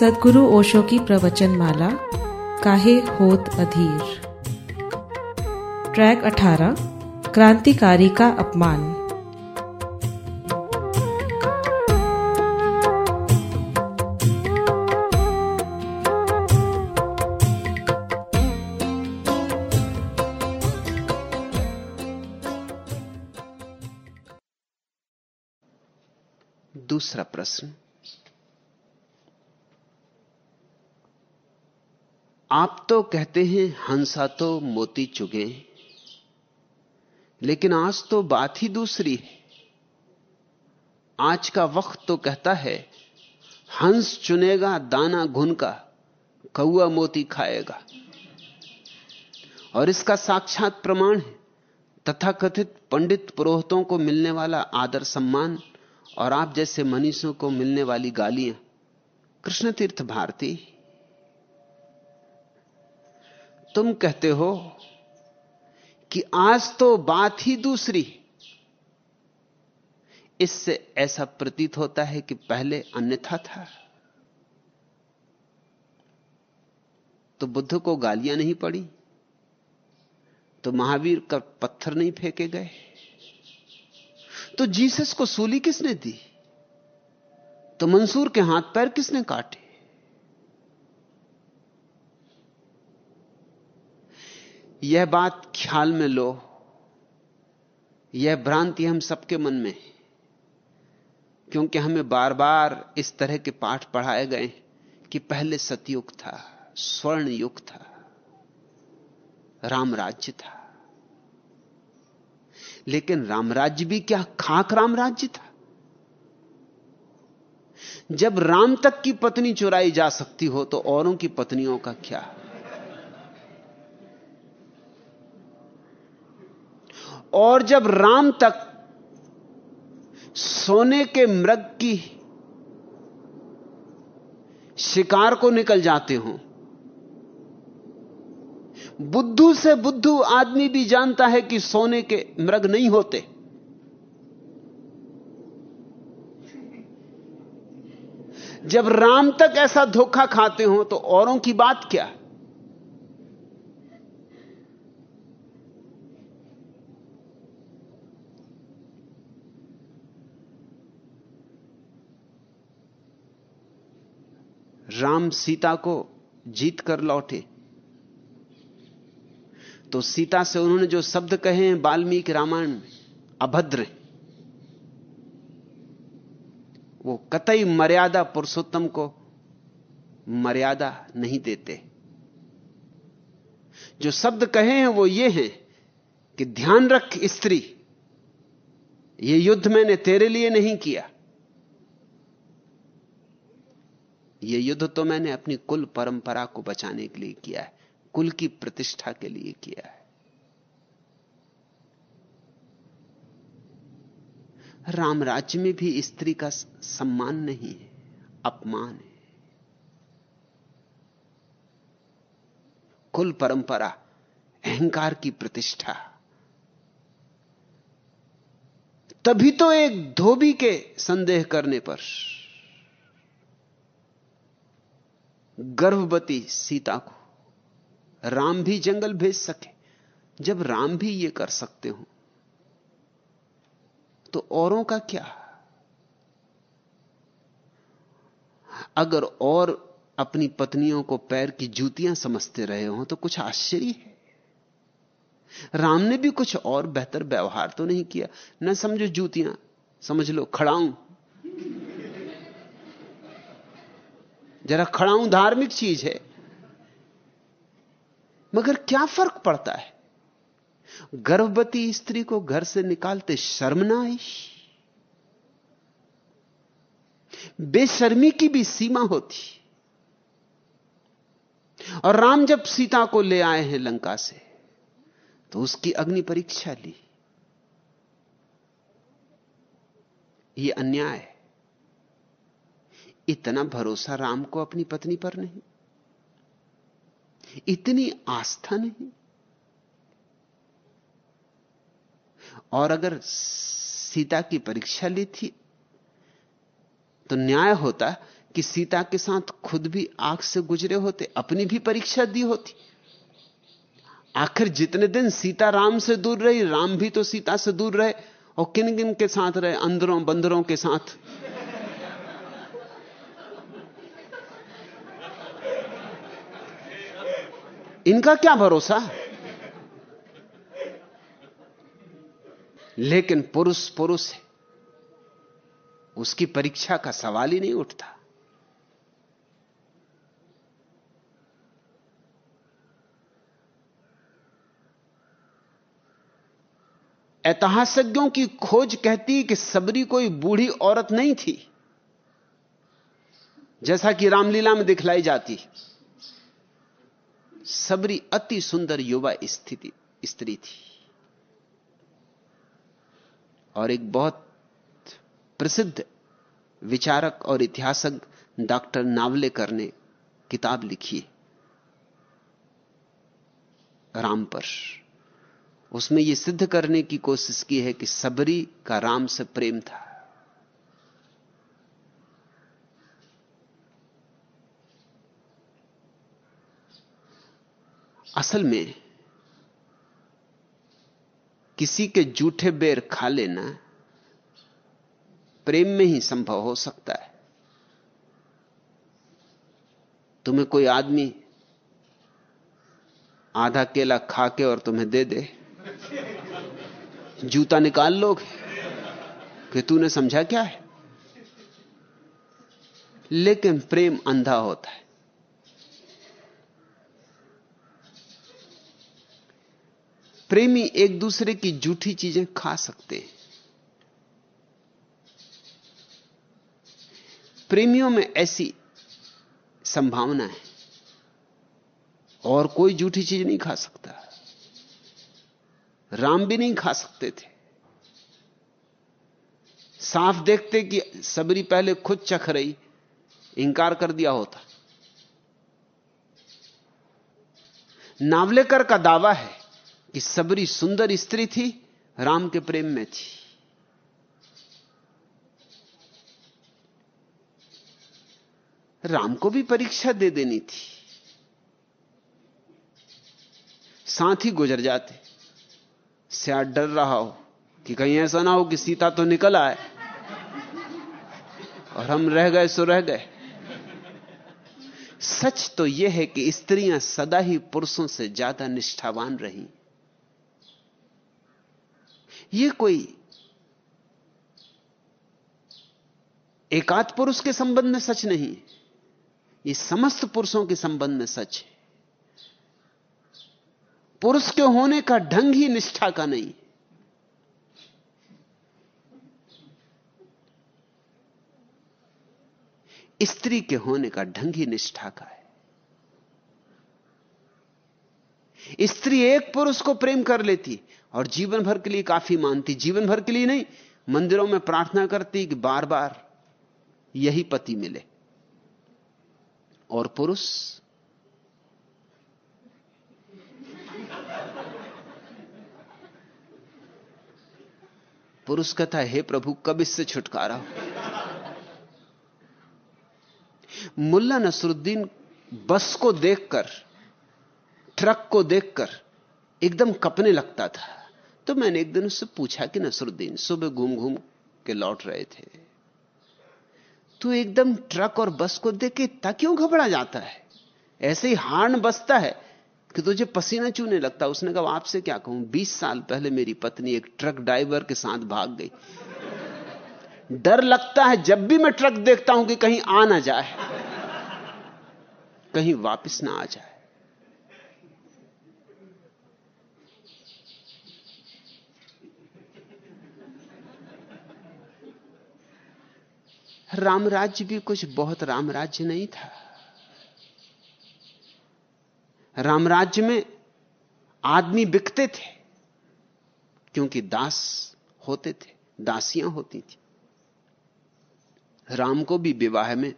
सदगुरु ओशो की प्रवचन माला काहे होत अधीर। ट्रैक 18 क्रांतिकारी का अपमान। दूसरा प्रश्न आप तो कहते हैं, हंसा तो मोती चुगे। लेकिन आज तो बात ही दूसरी है। आज का वक्त तो कहता है, हंस चुनेगा, दाना घुन का कौआ मोती खाएगा। और इसका साक्षात प्रमाण है, तथाकथित पंडित पुरोहितों को मिलने वाला आदर सम्मान और आप जैसे मनीषों को मिलने वाली गालियाँ। कृष्ण तीर्थ भारती। तुम कहते हो कि आज तो बात ही दूसरी इससे ऐसा प्रतीत होता है कि पहले अन्यथा था। तो बुद्ध को गालियाँ नहीं पड़ी तो महावीर का पत्थर नहीं फेंके गए। तो जीसस को सूली किसने दी? तो मंसूर के हाथ पैर किसने काटे? यह बात ख्याल में लो। यह भ्रांति हम सबके मन में है। क्योंकि हमें बार बार इस तरह के पाठ पढ़ाए गए कि पहले सतयुग था स्वर्ण युग था राम राज्य था। लेकिन रामराज्य भी क्या खाक रामराज्य था? जब राम तक की पत्नी चुराई जा सकती हो तो औरों की पत्नियों का क्या? और जब राम तक सोने के मृग की शिकार को निकल जाते हो, बुद्धू से बुद्धू आदमी भी जानता है कि सोने के मृग नहीं होते। जब राम तक ऐसा धोखा खाते हो तो औरों की बात क्या? राम सीता को जीत कर लौटे। तो सीता से उन्होंने जो शब्द कहे हैं, वाल्मीकि रामायण में, अभद्र, वो कतई मर्यादा पुरुषोत्तम को मर्यादा नहीं देते। जो शब्द कहे हैं, वो ये हैं कि ध्यान रख स्त्री, ये युद्ध मैंने तेरे लिए नहीं किया। यह युद्ध तो मैंने अपनी कुल परंपरा को बचाने के लिए किया है, कुल की प्रतिष्ठा के लिए किया है। राम राज्य में भी स्त्री का सम्मान नहीं है, अपमान है। कुल परंपरा, अहंकार की प्रतिष्ठा। तभी तो एक धोबी के संदेह करने पर गर्भवती सीता को। राम भी जंगल भेज सके। जब राम भी ये कर सकते हो तो औरों का क्या? अगर और अपनी पत्नियों को पैर की जूतियाँ समझते रहे हो तो कुछ आश्चर्य है। राम ने भी कुछ और बेहतर व्यवहार तो नहीं किया। न समझो जूतियाँ, समझ लो, खड़ाऊं। जरा खड़ाऊं धार्मिक चीज़ है। मगर क्या फ़र्क पड़ता है? गर्भवती स्त्री को घर से निकालते शर्म ना आई। बेशर्मी की भी सीमा होती। और राम जब सीता को ले आए हैं लंका से तो उसकी अग्नि परीक्षा ली। ये अन्याय है। इतना भरोसा राम को अपनी पत्नी पर नहीं। इतनी आस्था नहीं। और अगर सीता की परीक्षा ली थी तो न्याय होता कि सीता के साथ खुद भी आग से गुजरे होते, अपनी भी परीक्षा दी होती। आखिर जितने दिन सीता राम से दूर रही, राम भी तो सीता से दूर रहे, और किन किन के साथ रहे अंदरों बंदरों के साथ? इनका क्या भरोसा? लेकिन पुरुष पुरुष है। उसकी परीक्षा का सवाल ही नहीं उठता। ऐतिहासिकों की खोज कहती कि सबरी कोई बूढ़ी औरत नहीं थी, जैसा कि रामलीला में दिखलाई जाती। सबरी अति सुंदर युवा स्थिति, स्त्री थी। और एक बहुत प्रसिद्ध विचारक और इतिहासक डॉक्टर नावलेकर ने किताब लिखी, राम पर। उसमें यह सिद्ध करने की कोशिश की है कि सबरी का राम से प्रेम था। असल में किसी के जूठे बेर खा लेना प्रेम में ही संभव हो सकता है। तुम्हें कोई आदमी आधा केला खा के और तुम्हें दे दे। जूता निकाल लोगे। कि तूने समझा क्या है? लेकिन प्रेम अंधा होता है। प्रेमी एक दूसरे की जूठी चीज़ें खा सकते हैं। प्रेमियों में ऐसी संभावना है। और कोई जूठी चीज़ नहीं खा सकता। राम भी नहीं खा सकते थे। साफ़ देखते कि सबरी पहले खुद चख रही इंकार कर दिया होता। नावलेकर का दावा है कि सबरी सुंदर स्त्री थी, राम के प्रेम में थी। राम को भी परीक्षा दे देनी थी। साथ ही गुजर जाते। श्याद डर रहा हो कि कहीं ऐसा ना हो कि सीता तो निकल आए। और हम रह गए, सो रह गए। सच तो यह है कि स्त्रियाँ सदा ही पुरुषों से ज़्यादा निष्ठावान रही। यह कोई एकाध पुरुष के संबंध में सच नहीं, ये समस्त पुरुषों के संबंध में सच है। पुरुष के होने का ढंग ही निष्ठा का नहीं। स्त्री के होने का ढंग ही निष्ठा का है। स्त्री एक पुरुष को प्रेम कर लेती और जीवन भर के लिए काफ़ी मानती, जीवन भर के लिए नहीं, मंदिरों में प्रार्थना करती कि बार बार यही पति मिले। और पुरुष? पुरुष है, हे प्रभु, कब इससे छुटकारा हो? मुल्ला नसरुद्दीन बस को देखकर, ट्रक को देखकर एकदम कपने लगता था। तो मैंने एक दिन उससे पूछा कि, नसरुद्दीन, सुबह घूम घूम के लौट रहे थे। तू एकदम ट्रक और बस को देख के इतना क्यों घबरा जाता है? ऐसे ही हार्न बसता है कि तुझे पसीना चूने लगता उसने कहा, आपसे क्या कहूँ? बीस साल पहले मेरी पत्नी एक ट्रक ड्राइवर के साथ भाग गई। डर लगता है जब भी मैं ट्रक देखता हूँ कि कहीं आ ना जाए, कहीं वापस ना आ जाए। रामराज्य भी कुछ बहुत रामराज्य नहीं था। रामराज्य में आदमी बिकते थे, क्योंकि दास होते थे, दासियाँ होती थी। राम को भी विवाह में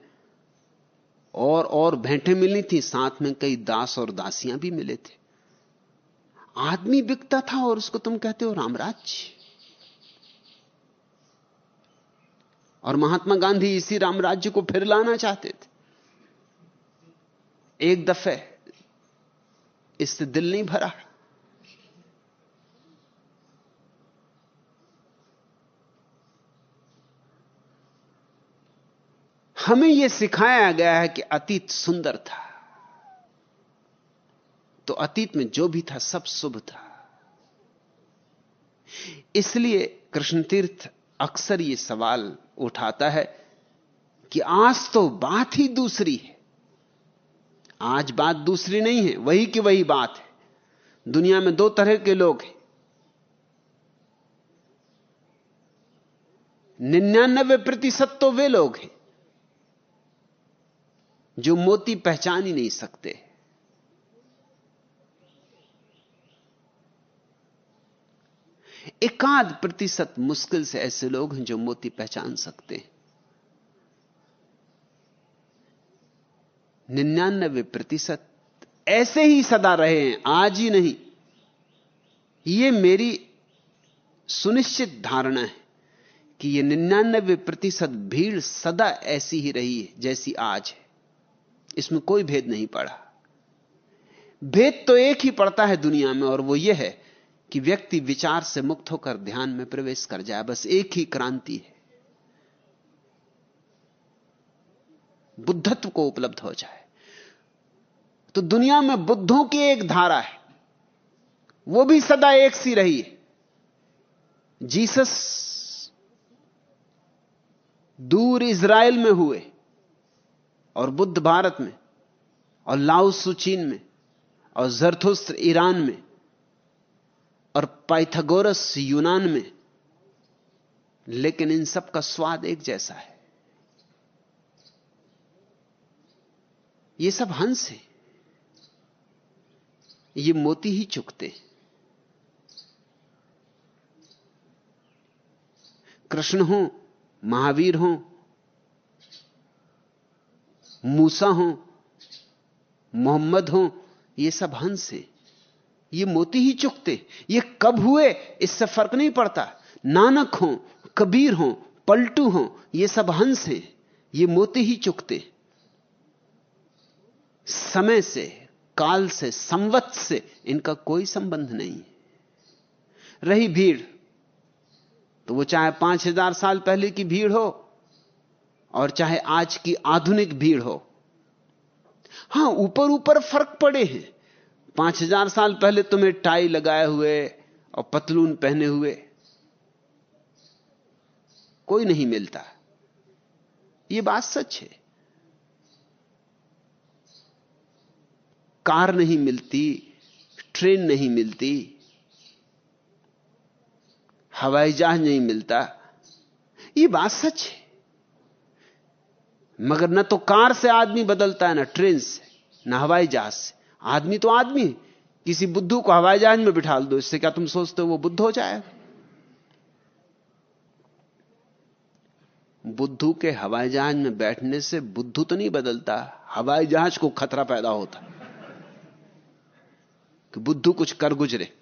और और भेंटें मिली थी, साथ में कई दास और दासियाँ भी मिले थे। आदमी बिकता था और उसको तुम कहते हो रामराज्य। और महात्मा गांधी इसी रामराज्य को फिर लाना चाहते थे। एक दफे इससे दिल नहीं भरा। हमें यह सिखाया गया है कि अतीत सुंदर था। तो अतीत में जो भी था, सब शुभ था। इसलिए कृष्ण तीर्थ अक्सर यह सवाल उठाता है कि आज तो बात ही दूसरी है। आज बात दूसरी नहीं है, वही की वही बात है। दुनिया में दो तरह के लोग हैं। निन्यानबे प्रतिशत तो वे लोग हैं जो मोती पहचान ही नहीं सकते। एकाध प्रतिशत मुश्किल से ऐसे लोग हैं जो मोती पहचान सकते हैं। निन्यानबे प्रतिशत ऐसे ही सदा रहे हैं, आज ही नहीं। यह मेरी सुनिश्चित धारणा है कि यह निन्यानबे प्रतिशत भीड़ सदा ऐसी ही रही है, जैसी आज है। इसमें कोई भेद नहीं पड़ा। भेद तो एक ही पड़ता है दुनिया में, और वो यह है कि व्यक्ति विचार से मुक्त होकर ध्यान में प्रवेश कर जाए, बस एक ही क्रांति है। बुद्धत्व को उपलब्ध हो जाए। तो दुनिया में बुद्धों की एक धारा है। वो भी सदा एक सी रही है। जीसस दूर इज़राइल में हुए और बुद्ध भारत में और लाउसु चीन में और जरथुस्त्र ईरान में और पाइथागोरस यूनान में। लेकिन इन सब का स्वाद एक जैसा है। ये सब हंस है। ये मोती ही चुकते कृष्ण हो, महावीर हो, मूसा हो, मोहम्मद हो, ये सब हंस हैं। ये मोती ही चुकते ये कब हुए, इससे फ़र्क नहीं पड़ता। नानक हो, कबीर हो, पलटू हो, ये सब हंस हैं, ये मोती ही चुकते समय से, काल से, संवत से इनका कोई संबंध नहीं। रही भीड़ तो वो चाहे पाँच हज़ार साल पहले की भीड़ हो, और चाहे आज की आधुनिक भीड़ हो। हाँ, ऊपर ऊपर फ़र्क पड़े हैं। पाँच हज़ार साल पहले तुम्हें टाई लगाए हुए और पतलून पहने हुए। कोई नहीं मिलता। यह बात सच है। कार नहीं मिलती, ट्रेन नहीं मिलती, हवाई जहाज़ नहीं मिलता। यह बात सच है। मगर न तो कार से आदमी बदलता है, ना ट्रेन से, ना हवाई जहाज़ से। आदमी तो आदमी किसी बुद्धू को हवाई जहाज़ में बिठा दो, इससे क्या तुम सोचते हो वो बुद्ध हो जाएगा बुद्धू के हवाई जहाज़ में बैठने से बुद्धू तो नहीं बदलता, हवाई जहाज़ को खतरा पैदा होता। कि बुद्धू कुछ कर गुजरे।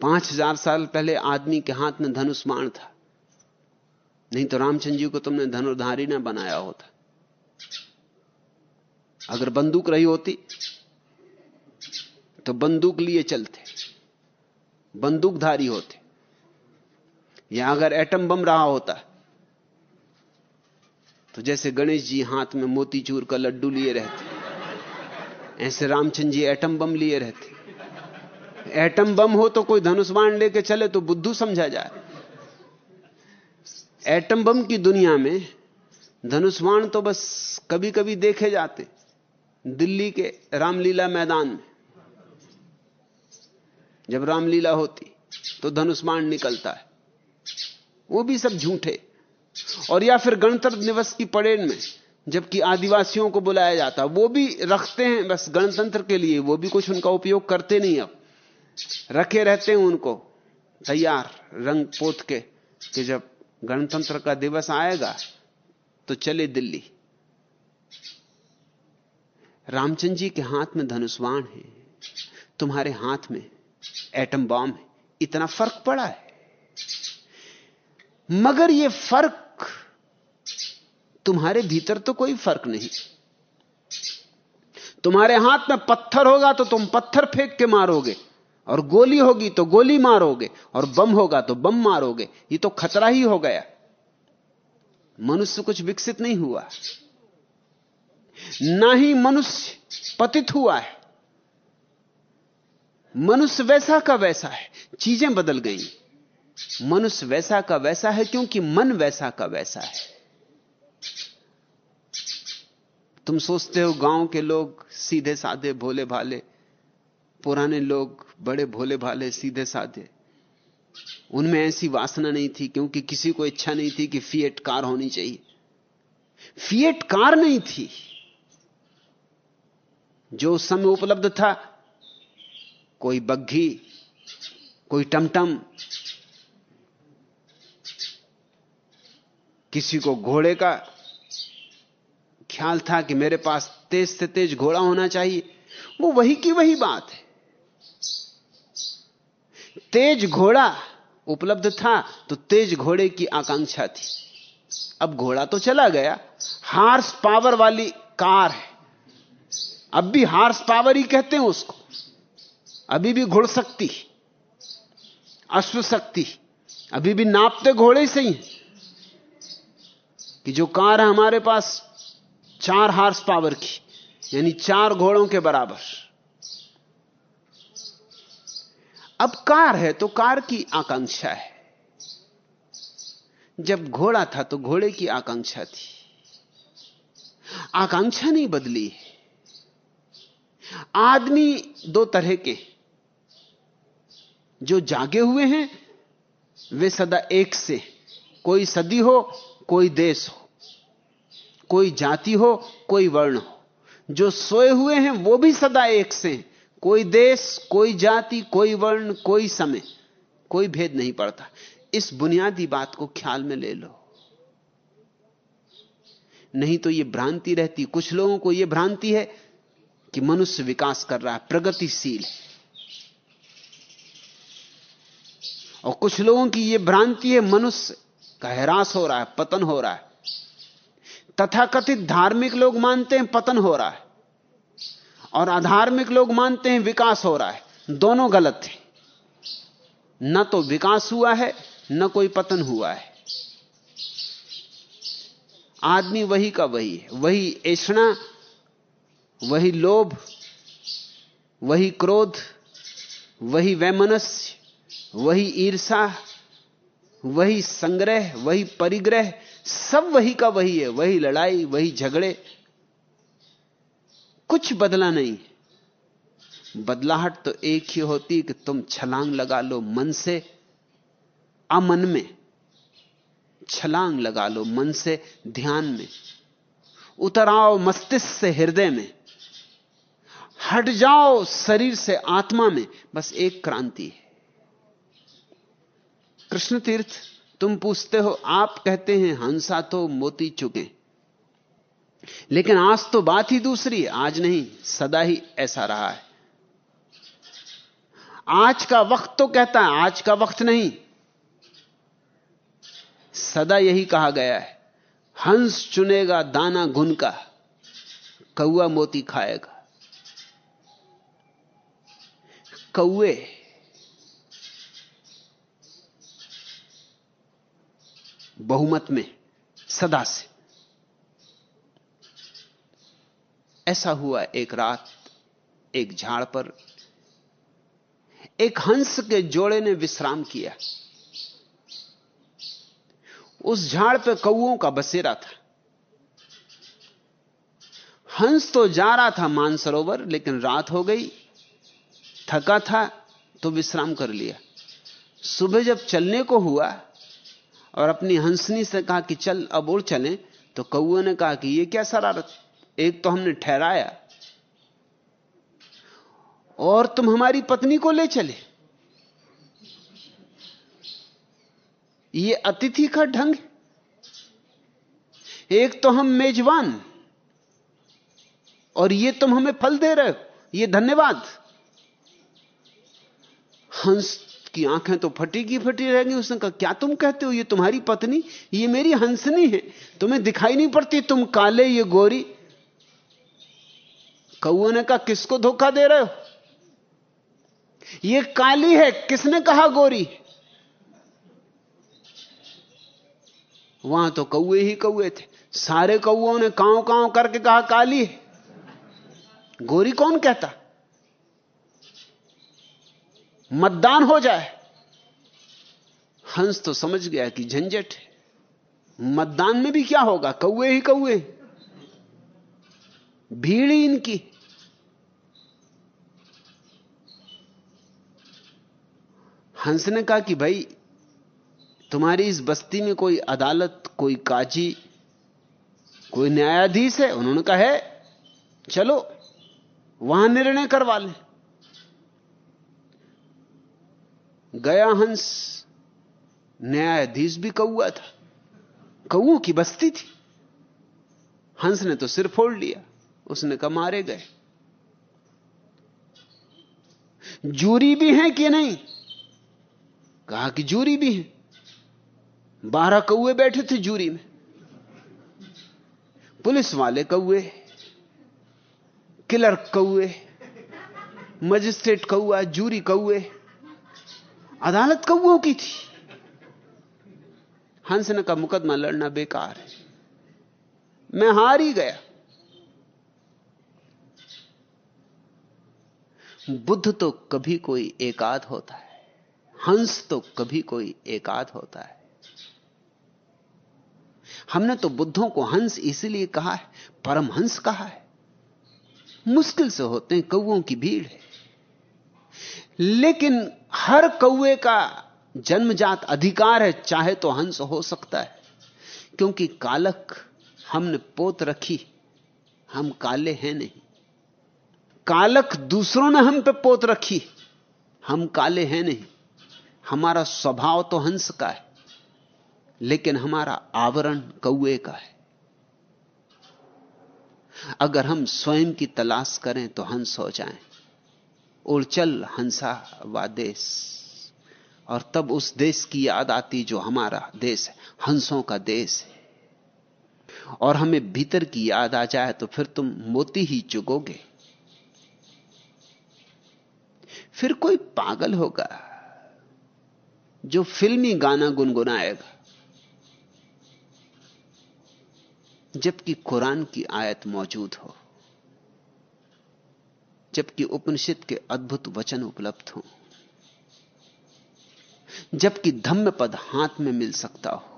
पाँच हज़ार साल पहले आदमी के हाथ में धनुष्मान था। नहीं तो रामचंद्र जी को तुमने धनुर्धारी ना बनाया होता। अगर बंदूक रही होती तो बंदूक लिए चलते बंदूकधारी होते। या अगर एटम बम रहा होता तो जैसे गणेश जी हाथ में मोतीचूर का लड्डू लिए रहते, ऐसे रामचंद्र जी एटम बम लिए रहते। एटम बम हो तो कोई धनुष्वाण लेके चले तो बुद्धू समझा जाए। एटम बम की दुनिया में धनुष्वाण तो बस कभी कभी देखे जाते, दिल्ली के रामलीला मैदान में। जब रामलीला होती तो धनुष्वाण निकलता है। वो भी सब झूठे। और या फिर गणतंत्र दिवस की परेड में, जबकि आदिवासियों को बुलाया जाता, वो भी रखते हैं, बस गणतंत्र के लिए, वो भी कुछ उनका उपयोग करते नहीं अब। रखे रहते हैं उनको, तैयार, रंग पोत के, कि जब गणतंत्र का दिवस आएगा तो चले दिल्ली। रामचंद्र जी के हाथ में धनुष्वाण है, तुम्हारे हाथ में एटम बॉम्ब है। इतना फ़र्क पड़ा है। मगर यह फ़र्क, तुम्हारे भीतर तो कोई फ़र्क नहीं। तुम्हारे हाथ में पत्थर होगा तो तुम पत्थर फेंक के मारोगे। और गोली होगी तो गोली मारोगे, और बम होगा तो बम मारोगे। ये तो खतरा ही हो गया। मनुष्य कुछ विकसित नहीं हुआ। ना ही मनुष्य पतित हुआ है। मनुष्य वैसा का वैसा है। चीज़ें बदल गई। मनुष्य वैसा का वैसा है क्योंकि मन वैसा का वैसा है। तुम सोचते हो गाँव के लोग सीधे साधे भोले भाले पुराने लोग बड़े भोले भाले, सीधे साधे। उनमें ऐसी वासना नहीं थी, क्योंकि किसी को इच्छा नहीं थी कि फिएट कार होनी चाहिए। फिएट कार नहीं थी, जो उस समय उपलब्ध था। कोई बग्घी, कोई टमटम, किसी को घोड़े का ख्याल था कि मेरे पास तेज से तेज घोड़ा होना चाहिए। वो वही की वही बात है। तेज घोड़ा उपलब्ध था तो तेज घोड़े की आकांक्षा थी। अब घोड़ा तो चला गया। हार्स पावर वाली कार है। अब भी हार्स पावर ही कहते हैं उसको। अभी भी घुड़ सकती अश्व शक्ति अभी भी नापते घोड़े से ही। कि जो कार है हमारे पास, चार हार्स पावर की, यानी चार घोड़ों के बराबर। अब कार है तो कार की आकांक्षा है। जब घोड़ा था तो घोड़े की आकांक्षा थी। आकांक्षा नहीं बदली आदमी दो तरह के जो जागे हुए हैं, वे सदा एक से कोई सदी हो, कोई देश हो। कोई जाति हो, कोई वर्ण हो। जो सोए हुए हैं, वो भी सदा एक से कोई देश, कोई जाति, कोई वर्ण, कोई समय, कोई भेद नहीं पड़ता। इस बुनियादी बात को ख्याल में ले लो। नहीं तो यह भ्रांति रहती। कुछ लोगों को यह भ्रांति है कि मनुष्य विकास कर रहा है, प्रगतिशील। है और कुछ लोगों की यह भ्रांति है, मनुष्य का हैरास हो रहा है, पतन हो रहा है। तथाकथित धार्मिक लोग मानते हैं, पतन हो रहा है। और अधार्मिक लोग मानते हैं विकास हो रहा है। दोनों गलत थे न तो विकास हुआ है, न कोई पतन हुआ है। आदमी वही का वही है। वही ऐसा वही लोभ, वही क्रोध, वही वैमनस्य, वही ईर्षा, वही संग्रह, वही परिग्रह, सब वही का वही है। वही लड़ाई, वही झगड़े कुछ बदला नहीं। बदलाहट तो एक ही होती कि तुम छलांग लगा लो मन से, अमन में। छलांग लगा लो मन से, ध्यान में। उतराओ मस्तिष्क से, हृदय में। हट जाओ शरीर से, आत्मा में। बस एक क्रांति है। कृष्ण तीर्थ तुम पूछते हो, आप कहते हैं, हंसा तो मोती चुके लेकिन आज तो बात ही दूसरी आज नहीं, सदा ही ऐसा रहा है। आज का वक्त तो कहता है, आज का वक्त नहीं। सदा यही कहा गया है, हंस चुनेगा, दाना गुन का कौआ मोती खाएगा। कौए, बहुमत में, सदा से। ऐसा हुआ एक रात, एक झाड़ पर, एक हंस के जोड़े ने विश्राम किया। उस झाड़ पे कौओं का बसेरा था। हंस तो जा रहा था मानसरोवर, लेकिन रात हो गई, थका था तो विश्राम कर लिया। सुबह जब चलने को हुआ, और अपनी हंसनी से कहा कि चल, अब और चलें तो कौए ने कहा कि ये क्या शरारत? एक तो हमने ठहराया। और तुम हमारी पत्नी को ले चले। ये अतिथि का ढंग एक तो हम मेजबान, और ये तुम हमें फल दे रहे हो। ये धन्यवाद। हंस की आँखें तो फटी की फटी रह उसने कहा, क्या तुम कहते हो? ये तुम्हारी पत्नी? ये मेरी हंसनी है। तुम्हें दिखाई नहीं पड़ती। तुम काले, ये गोरी। कौओं ने कहा किसको धोखा दे रहे हो? ये काली है, किसने कहा गोरी? वहाँ तो कौए ही कौए थे। सारे कौओं ने कांव कांव करके कहा काली है। गोरी कौन कहता? मतदान हो जाए। हंस तो समझ गया कि झंझट मतदान में भी क्या होगा? कौए ही कौए भीड़ ही इनकी। हंस ने कहा कि भाई, तुम्हारी इस बस्ती में कोई अदालत, कोई काजी, कोई न्यायाधीश है? उन्होंने कहा, है, चलो, वहाँ निर्णय करवा लें। गया हंस, न्यायाधीश भी कौआ था। कौओं की बस्ती थी। हंस ने तो सिर फोड़ लिया। उसने कहा, मारे गए। जूरी भी है कि नहीं? कहा कि जूरी भी है। बारह कौए बैठे थे जूरी में। पुलिस वाले कौए किलर कौए मजिस्ट्रेट कौआ जूरी कौए अदालत कौओं की थी। हंसन का मुकदमा लड़ना बेकार है। मैं हार ही गया। बुद्ध तो कभी कोई एकाद होता है। हंस तो कभी कोई एकाद होता है। हमने तो बुद्धों को हंस इसलिए कहा है, परम हंस कहा है। मुश्किल से होते हैं, कौओं की भीड़ है। लेकिन हर कौए का जन्मजात अधिकार है, चाहे तो हंस हो सकता है। क्योंकि कालक हमने पोत रखी, हम काले हैं नहीं। कालक दूसरों ने हम पे पोत रखी। हम काले हैं नहीं। हमारा स्वभाव तो हंस का है, लेकिन हमारा आवरण कौए का है। अगर हम स्वयं की तलाश करें तो हंस हो जाएँ। और चल हंसा व देश। और तब उस देश की याद आती जो हमारा देश है। हंसों का देश है। और हमें भीतर की याद आ जाए तो फिर तुम मोती ही चुगोगे। फिर कोई पागल होगा जो फिल्मी गाना गुनगुनाएगा। जबकि कुरान की आयत मौजूद हो, जबकि उपनिषद के अद्भुत वचन उपलब्ध हो, जबकि धम्म पद हाथ में मिल सकता हो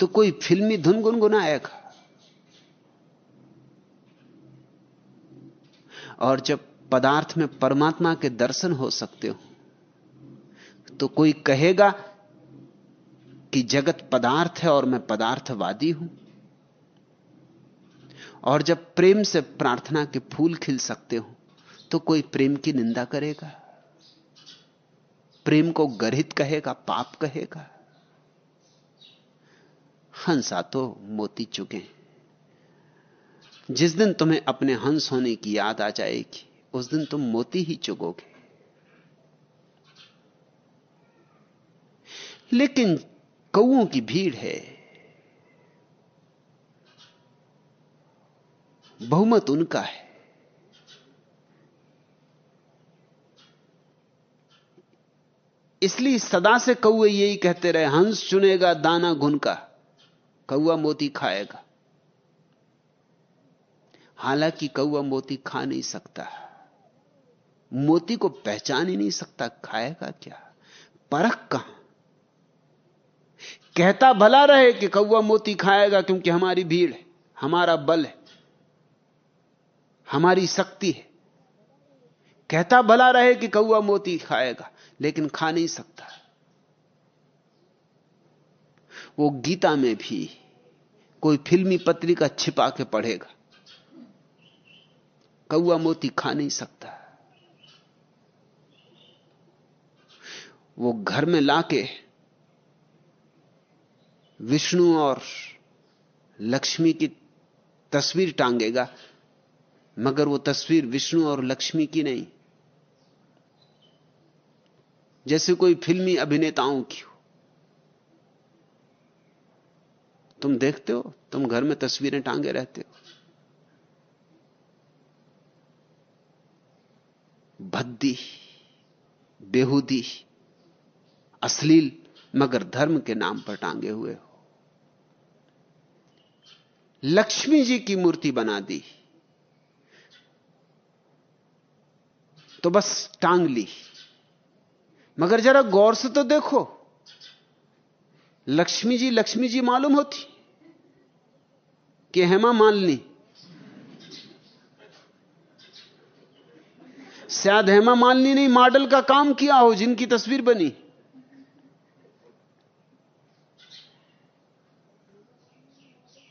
तो कोई फिल्मी धुन गुनगुनाएगा। और जब पदार्थ में परमात्मा के दर्शन हो सकते हो तो कोई कहेगा कि जगत पदार्थ है और मैं पदार्थवादी हूँ। और जब प्रेम से प्रार्थना के फूल खिल सकते हो तो कोई प्रेम की निंदा करेगा। प्रेम को गर्हित कहेगा, पाप कहेगा। हंसा तो मोती चुके जिस दिन तुम्हें अपने हंस होने की याद आ जाएगी, उस दिन तुम मोती ही चुगोगे। लेकिन कौओं की भीड़ है। बहुमत उनका है। इसलिए सदा से कौए यही कहते रहे, हंस चुनेगा, दाना घुन का कौआ मोती खाएगा। हालाँकि कौआ मोती खा नहीं सकता। मोती को पहचान ही नहीं सकता, खाएगा क्या? परख कहाँ? कहता भला रहे कि कौआ मोती खाएगा क्योंकि हमारी भीड़ है, हमारा बल है, हमारी शक्ति है। कहता भला रहे कि कौआ मोती खाएगा, लेकिन खा नहीं सकता। वो गीता में भी कोई फिल्मी पत्रिका छिपा के पढ़ेगा। कौआ मोती खा नहीं सकता। वो घर में लाके विष्णु और लक्ष्मी की तस्वीर टांगेगा, मगर वो तस्वीर विष्णु और लक्ष्मी की नहीं। जैसे कोई फिल्मी अभिनेताओं की हो। तुम देखते हो, तुम घर में तस्वीरें टांगे रहते हो। भद्दी बेहूदी, अश्लील, मगर धर्म के नाम पर टांगे हुए हो। लक्ष्मी जी की मूर्ति बना दी। तो बस टांग ली। मगर जरा गौर से तो देखो। लक्ष्मी जी लक्ष्मी जी मालूम होती कि हेमा मालिनी शायद हेमा मालिनी ने मॉडल का काम किया हो, जिनकी तस्वीर बनी।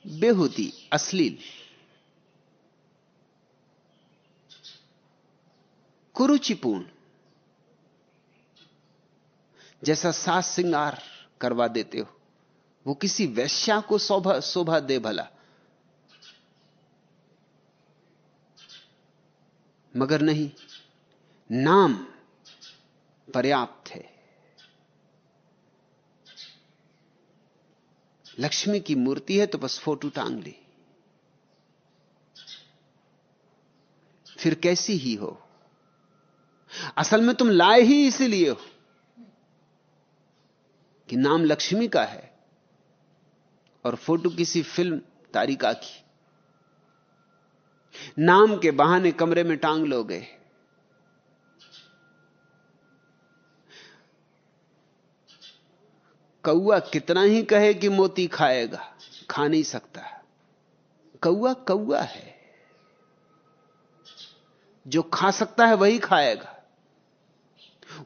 बेहूती, अश्लील। कुरुचिपूर्ण। जैसा सास सिंगार करवा देते हो, वो किसी वैश्या को शोभा शोभा दे भला। मगर नहीं नाम पर्याप्त है। लक्ष्मी की मूर्ति है तो बस फ़ोटो टांग ली। फिर कैसी ही हो? असल में तुम लाए ही इसीलिए हो कि नाम लक्ष्मी का है और फ़ोटो किसी फ़िल्म तारिका की। नाम के बहाने कमरे में टांग लोगे। कौआ कितना ही कहे कि मोती खाएगा, खा नहीं सकता। कौआ कौआ है। जो खा सकता है वही खाएगा।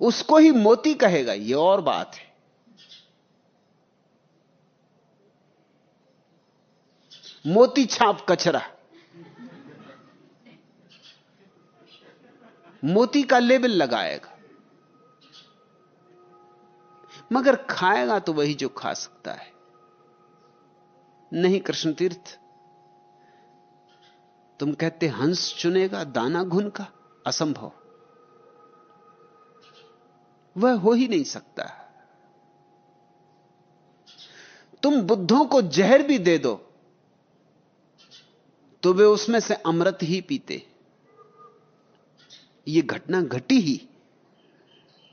उसको ही मोती कहेगा यह और बात है। मोती छाप कचरा। मोती का लेबल लगाएगा। मगर खाएगा तो वही जो खा सकता है। नहीं कृष्ण तीर्थ, तुम कहते हंस चुनेगा, दाना घुन का असंभव। वह हो ही नहीं सकता। तुम बुद्धों को जहर भी दे दो तो वे उसमें से अमृत ही पीते। यह घटना घटी ही,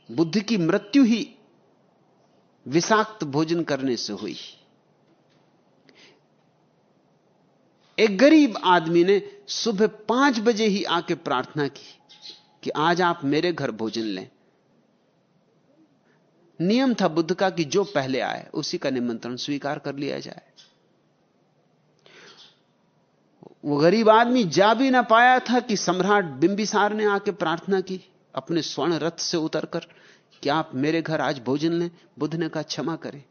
बुद्ध की मृत्यु ही विषाक्त भोजन करने से हुई। एक गरीब आदमी ने सुबह पाँच बजे ही आके प्रार्थना की कि आज आप मेरे घर भोजन लें। नियम था बुद्ध का कि जो पहले आए, उसी का निमंत्रण स्वीकार कर लिया जाए। वो गरीब आदमी जा भी ना पाया था कि सम्राट बिंबिसार ने आके प्रार्थना की, अपने स्वर्ण रथ से उतरकर। कि आप मेरे घर आज भोजन लें, बुद्ध ने कहा, क्षमा करें।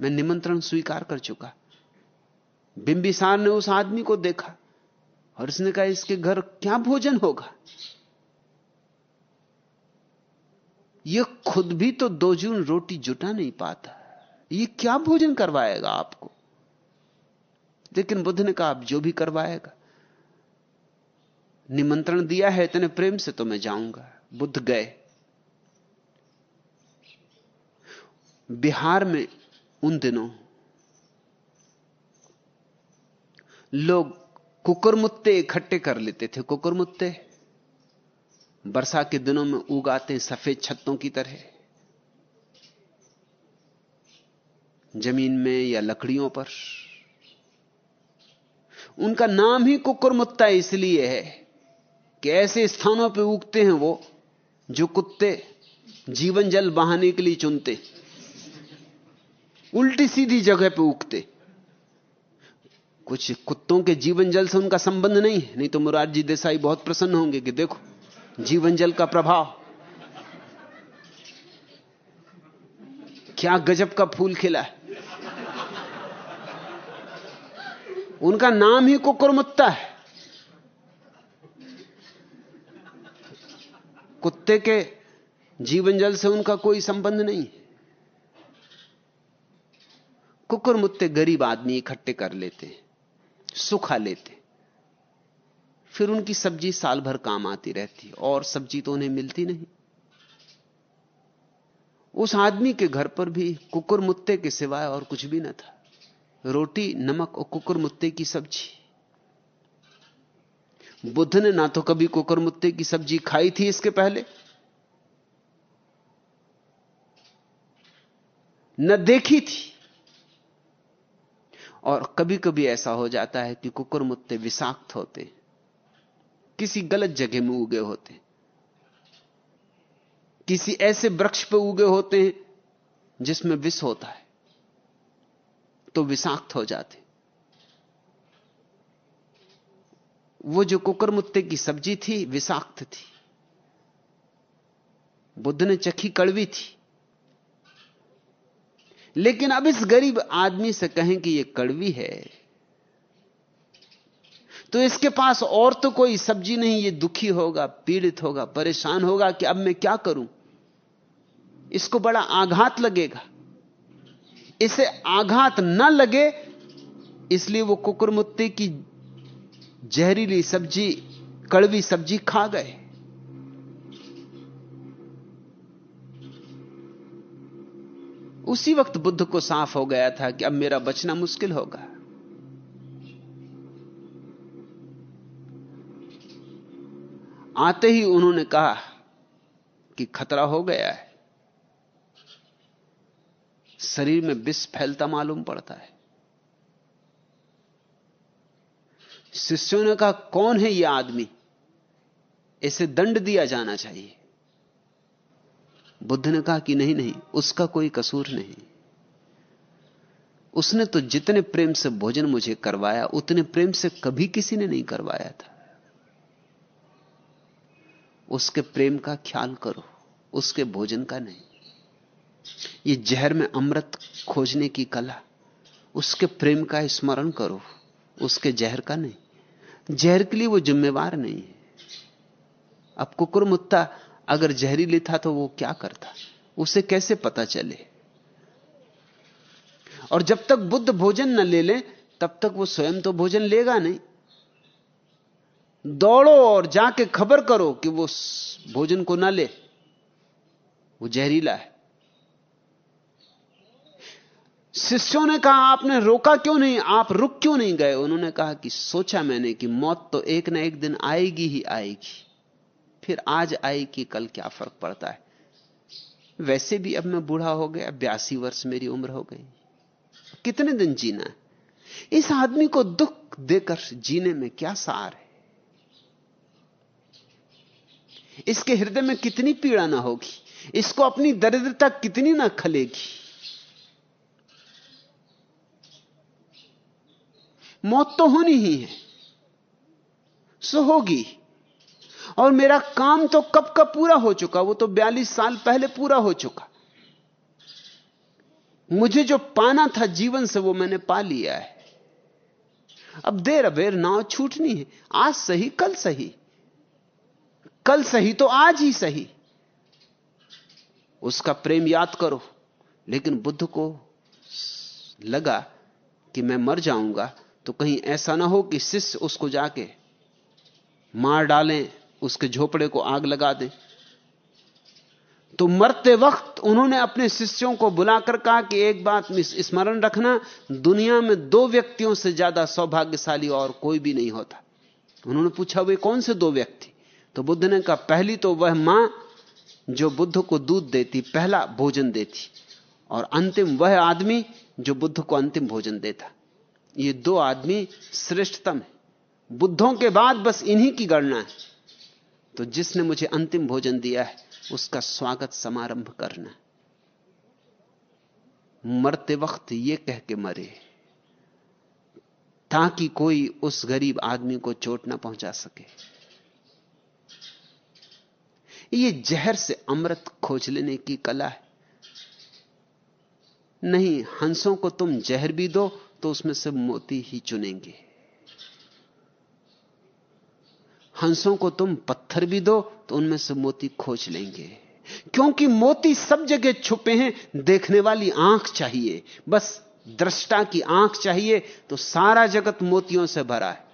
मैं निमंत्रण स्वीकार कर चुका। बिंबिसार ने उस आदमी को देखा और उसने कहा, इसके घर क्या भोजन होगा? यह खुद भी तो दो जून रोटी जुटा नहीं पाता। यह क्या भोजन करवाएगा आपको? लेकिन बुद्ध ने कहा, आप जो भी करवाएगा। निमंत्रण दिया है, इतने प्रेम से तो मैं जाऊँगा। बुद्ध गए। बिहार में उन दिनों लोग कुकुरमुत्ते इकट्ठे कर लेते थे। कुकुरमुत्ते वर्षा के दिनों में उगाते सफ़ेद छत्तों की तरह। ज़मीन में या लकड़ियों पर। उनका नाम ही कुकुरमुत्ता इसलिए है कि ऐसे स्थानों पर उगते हैं वो जो कुत्ते जीवन जल बहाने के लिए चुनते। उल्टी सीधी जगह पे उगते। कुछ कुत्तों के जीवन जल से उनका संबंध नहीं है, नहीं तो मुरारजी देसाई बहुत प्रसन्न होंगे कि देखो, जीवन जल का प्रभाव। क्या गजब का फूल खिला है। उनका नाम ही कुकुरमुत्ता है। कुत्ते के जीवन जल से उनका कोई संबंध नहीं कुकुर मुत्ते गरीब आदमी इकट्ठे कर लेते, सुखा लेते। फिर उनकी सब्ज़ी साल भर काम आती रहती, और सब्ज़ी तो उन्हें मिलती नहीं। उस आदमी के घर पर भी कुकुर मुत्ते के सिवाय और कुछ भी न था। रोटी, नमक और कुकुर मुत्ते की सब्ज़ी। बुद्ध ने ना तो कभी कुकुर मुत्ते की सब्ज़ी खाई थी इसके पहले। न देखी थी। और कभी कभी ऐसा हो जाता है कि कुकुर मुत्ते विषाक्त होते किसी गलत जगह में उगे होते किसी ऐसे वृक्ष पर उगे होते हैं जिसमें विष होता है तो विषाक्त हो जाते वो जो कुकर मुत्ते की सब्ज़ी थी, विषाक्त थी। बुद्ध ने चखी कड़वी थी। लेकिन अब इस गरीब आदमी से कहें कि यह कड़वी है तो इसके पास और तो कोई सब्ज़ी नहीं, ये दुखी होगा, पीड़ित होगा, परेशान होगा कि अब मैं क्या करूँ? इसको बड़ा आघात लगेगा। इसे आघात न लगे, इसलिए वो कुकुरमुत्ती की जहरीली सब्ज़ी, कड़वी सब्ज़ी खा गए। उसी वक्त बुद्ध को साफ़ हो गया था कि अब मेरा बचना मुश्किल होगा। आते ही उन्होंने कहा कि खतरा हो गया है। शरीर में विष फैलता मालूम पड़ता है। शिष्यों ने कहा, कौन है यह आदमी? इसे दंड दिया जाना चाहिए। बुद्ध ने कहा कि नहीं नहीं, उसका कोई कसूर नहीं। उसने तो जितने प्रेम से भोजन मुझे करवाया, उतने प्रेम से कभी किसी ने नहीं करवाया था। उसके प्रेम का ख्याल करो, उसके भोजन का नहीं। ये जहर में अमृत खोजने की कला, उसके प्रेम का स्मरण करो, उसके जहर का नहीं। जहर के लिए वो जिम्मेवार नहीं है। अब कुकुर मुत्ता अगर जहरीली था तो वो क्या करता? उसे कैसे पता चले? और जब तक बुद्ध भोजन न ले ले, तब तक वो स्वयं तो भोजन लेगा नहीं। दौड़ो और जाके खबर करो कि वो भोजन को ना ले। वो जहरीला है। शिष्यों ने कहा, आपने रोका क्यों नहीं? आप रुक क्यों नहीं गए? उन्होंने कहा कि सोचा मैंने कि मौत तो एक ना एक दिन आएगी ही आएगी। फिर आज आई कि कल क्या फ़र्क पड़ता है? वैसे भी अब मैं बूढ़ा हो गया, बयासी वर्ष मेरी उम्र हो गई। कितने दिन जीना है? इस आदमी को दुख देकर जीने में क्या सार है? इसके हृदय में कितनी पीड़ा ना होगी, इसको अपनी दरिद्रता कितनी ना खलेगी। मौत तो होनी ही है, सो होगी। और मेरा काम तो कब का पूरा हो चुका, वो तो बयालीस साल पहले पूरा हो चुका। मुझे जो पाना था जीवन से वो मैंने पा लिया है। अब देर अबेर नाव छूटनी है। आज सही, कल सही। कल सही तो आज ही सही। उसका प्रेम याद करो, लेकिन बुद्ध को लगा कि मैं मर जाऊँगा तो कहीं ऐसा ना हो कि शिष्य उसको जाके मार डालें। उसके झोपड़े को आग लगा दे। तो मरते वक्त उन्होंने अपने शिष्यों को बुलाकर कहा कि एक बात स्मरण रखना, दुनिया में दो व्यक्तियों से ज़्यादा सौभाग्यशाली और कोई भी नहीं होता। उन्होंने पूछा, वे कौन से दो व्यक्ति? तो बुद्ध ने कहा, पहली तो वह माँ जो बुद्ध को दूध देती, पहला भोजन देती, और अंतिम वह आदमी जो बुद्ध को अंतिम भोजन देता। ये दो आदमी श्रेष्ठतम है। बुद्धों के बाद बस इन्हीं की गणना है। तो जिसने मुझे अंतिम भोजन दिया है, उसका स्वागत समारंभ करना मरते वक्त ये कह के मरे, ताकि कोई उस गरीब आदमी को चोट ना पहुँचा सके। ये जहर से अमृत खोज लेने की कला है। नहीं, हंसों को तुम जहर भी दो तो उसमें से मोती ही चुनेंगे। हंसों को तुम पत्थर भी दो तो उनमें से मोती खोज लेंगे। क्योंकि मोती सब जगह छुपे हैं, देखने वाली आँख चाहिए। बस दृष्टा की आँख चाहिए तो सारा जगत मोतियों से भरा है।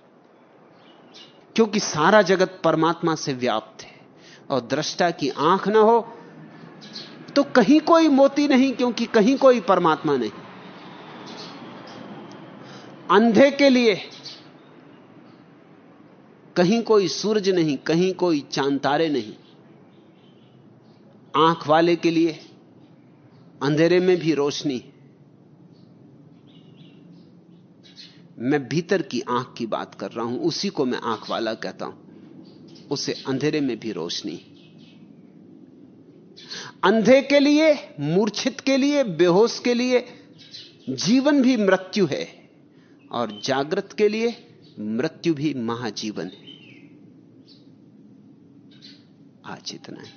क्योंकि सारा जगत परमात्मा से व्याप्त है। और दृष्टा की आँख ना हो तो कहीं कोई मोती नहीं, क्योंकि कहीं कोई परमात्मा नहीं। अंधे के लिए कहीं कोई सूरज नहीं, कहीं कोई चाँद तारे नहीं। आँख वाले के लिए अंधेरे में भी रोशनी। मैं भीतर की आँख की बात कर रहा हूँ, उसी को मैं आँख वाला कहता हूँ। उसे अंधेरे में भी रोशनी। अंधे के लिए, मूर्छित के लिए, बेहोश के लिए जीवन भी मृत्यु है, और जागृत के लिए मृत्यु भी महाजीवन है। आज इतना ही।